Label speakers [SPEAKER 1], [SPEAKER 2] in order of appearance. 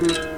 [SPEAKER 1] 嗯